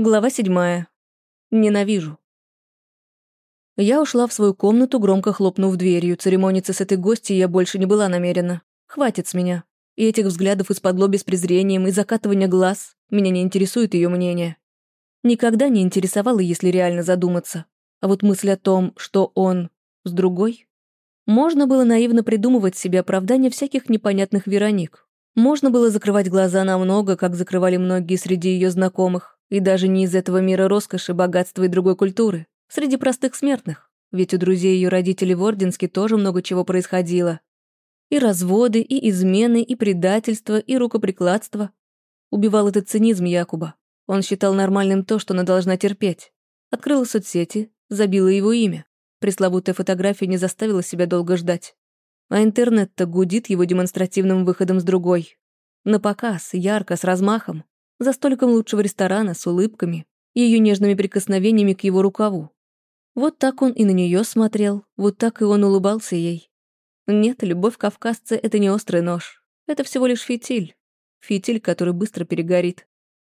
Глава седьмая. Ненавижу. Я ушла в свою комнату, громко хлопнув дверью. Церемониться с этой гостьей я больше не была намерена. Хватит с меня. И этих взглядов из-под лоби с презрением, и закатывания глаз. Меня не интересует ее мнение. Никогда не интересовало, если реально задуматься. А вот мысль о том, что он с другой... Можно было наивно придумывать себе оправдание всяких непонятных Вероник. Можно было закрывать глаза на много, как закрывали многие среди ее знакомых, и даже не из этого мира роскоши, богатства и другой культуры, среди простых смертных. Ведь у друзей ее родителей в Орденске тоже много чего происходило. И разводы, и измены, и предательство, и рукоприкладство. Убивал этот цинизм Якуба. Он считал нормальным то, что она должна терпеть. Открыла соцсети, забила его имя. Пресловутая фотография не заставила себя долго ждать. А интернет-то гудит его демонстративным выходом с другой. На показ, ярко, с размахом. За столиком лучшего ресторана, с улыбками, ее нежными прикосновениями к его рукаву. Вот так он и на нее смотрел, вот так и он улыбался ей. Нет, любовь кавказца — это не острый нож. Это всего лишь фитиль. Фитиль, который быстро перегорит.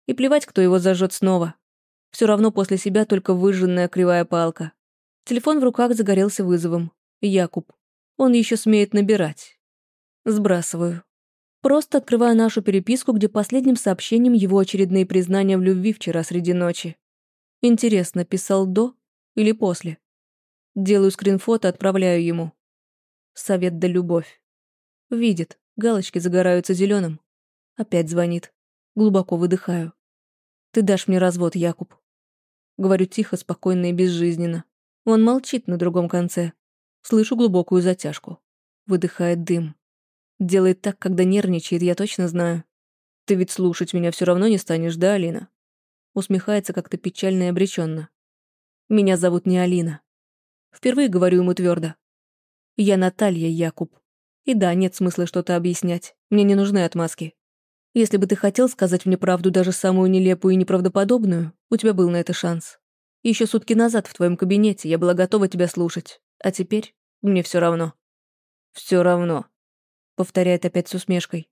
И плевать, кто его зажжет снова. Все равно после себя только выжженная кривая палка. Телефон в руках загорелся вызовом. Якуб. Он еще смеет набирать. Сбрасываю. Просто открываю нашу переписку, где последним сообщением его очередные признания в любви вчера среди ночи. Интересно, писал до или после? Делаю скринфото, отправляю ему. Совет да любовь. Видит, галочки загораются зеленым. Опять звонит. Глубоко выдыхаю. Ты дашь мне развод, Якуб. Говорю тихо, спокойно и безжизненно. Он молчит на другом конце. Слышу глубокую затяжку. Выдыхает дым. Делает так, когда нервничает, я точно знаю. Ты ведь слушать меня все равно не станешь, да, Алина? Усмехается как-то печально и обреченно. Меня зовут не Алина. Впервые говорю ему твердо. Я Наталья Якуб. И да, нет смысла что-то объяснять. Мне не нужны отмазки. Если бы ты хотел сказать мне правду, даже самую нелепую и неправдоподобную, у тебя был на это шанс. Еще сутки назад в твоем кабинете я была готова тебя слушать, а теперь мне все равно. Все равно, повторяет опять с усмешкой.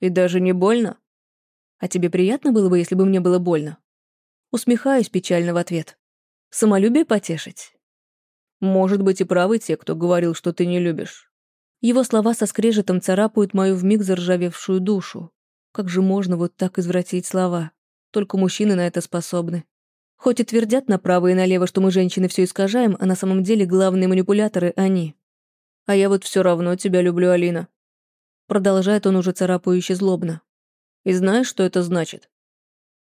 И даже не больно? А тебе приятно было бы, если бы мне было больно? Усмехаюсь печально в ответ. Самолюбие потешить? Может быть, и правы те, кто говорил, что ты не любишь. Его слова со скрежетом царапают мою вмиг заржавевшую душу. Как же можно вот так извратить слова? Только мужчины на это способны. Хоть и твердят направо и налево, что мы, женщины, все искажаем, а на самом деле главные манипуляторы — они. А я вот все равно тебя люблю, Алина. Продолжает он уже царапающе злобно. И знаешь, что это значит?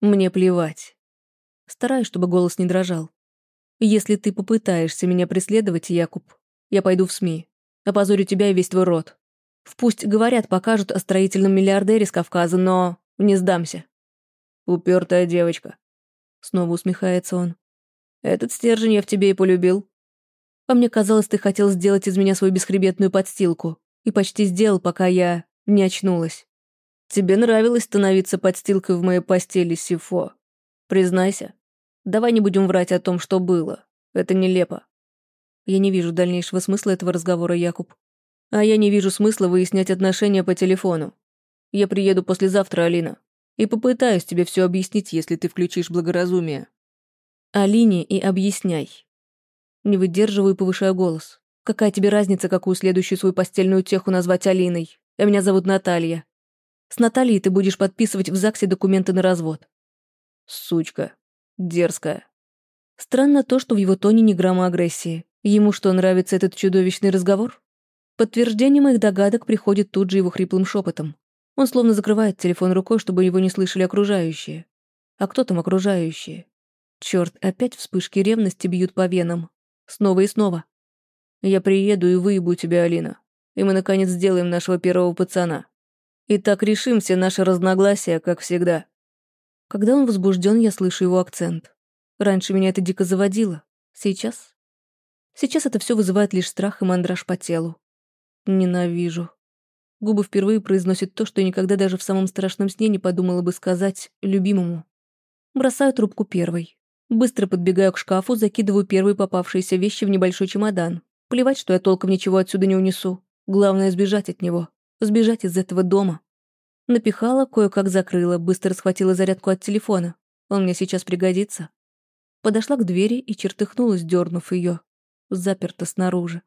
Мне плевать. Стараюсь, чтобы голос не дрожал. Если ты попытаешься меня преследовать, Якуб, я пойду в СМИ. Опозорю тебя и весь твой род. Впусть говорят, покажут о строительном миллиардере с Кавказа, но не сдамся. Упертая девочка. Снова усмехается он. Этот стержень я в тебе и полюбил. А мне казалось, ты хотел сделать из меня свою бесхребетную подстилку. И почти сделал, пока я не очнулась. Тебе нравилось становиться подстилкой в моей постели, Сифо. Признайся. Давай не будем врать о том, что было. Это нелепо. Я не вижу дальнейшего смысла этого разговора, Якуб. А я не вижу смысла выяснять отношения по телефону. Я приеду послезавтра, Алина и попытаюсь тебе все объяснить, если ты включишь благоразумие. Алине и объясняй. Не выдерживаю и повышаю голос. Какая тебе разница, какую следующую свою постельную теху назвать Алиной? А меня зовут Наталья. С Натальей ты будешь подписывать в ЗАГСе документы на развод. Сучка. Дерзкая. Странно то, что в его тоне ни грамма агрессии. Ему что, нравится этот чудовищный разговор? Подтверждение моих догадок приходит тут же его хриплым шепотом. Он словно закрывает телефон рукой, чтобы его не слышали окружающие. А кто там окружающие? Черт, опять вспышки ревности бьют по венам. Снова и снова. Я приеду и выебу тебя, Алина. И мы, наконец, сделаем нашего первого пацана. И так решим все наши разногласия, как всегда. Когда он возбужден, я слышу его акцент. Раньше меня это дико заводило. Сейчас? Сейчас это все вызывает лишь страх и мандраж по телу. Ненавижу. Губы впервые произносят то, что я никогда даже в самом страшном сне не подумала бы сказать любимому. Бросаю трубку первой. Быстро подбегаю к шкафу, закидываю первые попавшиеся вещи в небольшой чемодан. Плевать, что я толком ничего отсюда не унесу. Главное — сбежать от него. Сбежать из этого дома. Напихала, кое-как закрыла, быстро схватила зарядку от телефона. Он мне сейчас пригодится. Подошла к двери и чертыхнулась, дернув ее. Заперто снаружи.